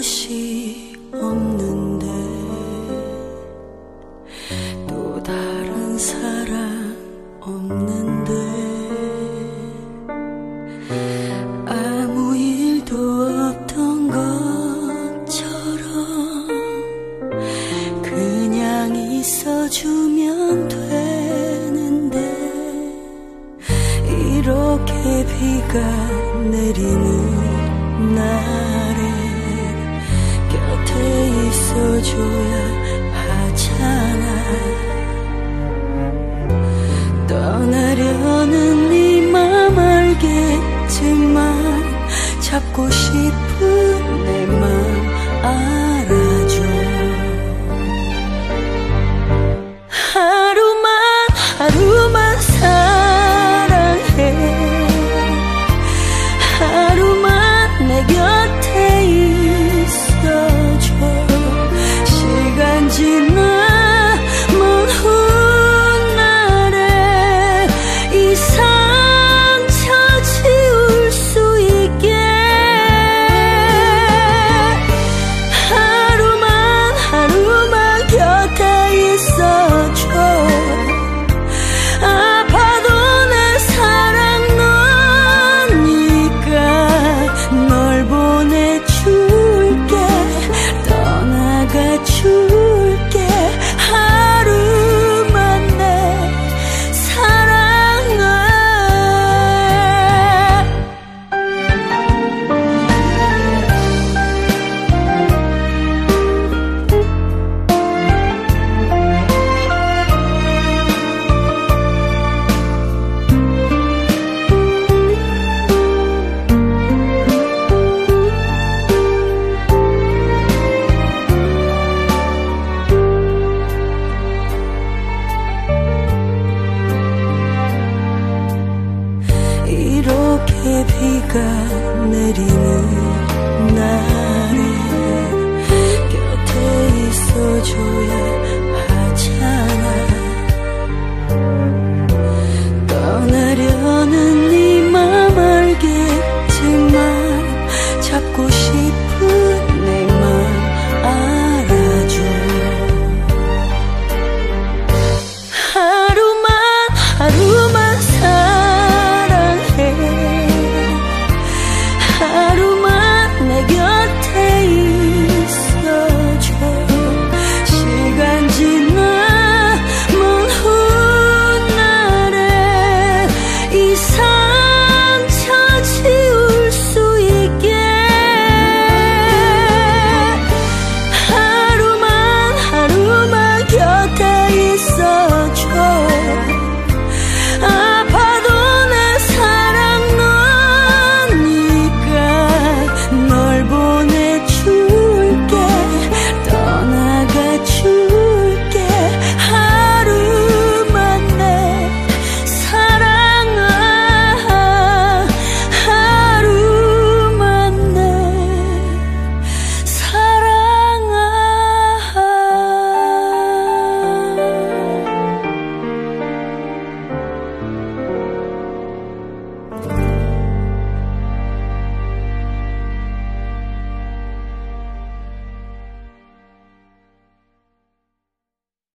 곳이 없는데 또 다른 사랑 없는데 아무 일도 없던 것처럼 그냥 있어주면 되는데 이렇게 비가 내리는 날에 있어줘야 하잖아. 떠나려는 네 맘 알겠지만 잡고 싶은 내 맘 알아 비가 내리는 날에 곁에 있어줘야 하잖아. 떠나려는 네 맘 알겠지만 잡고 싶어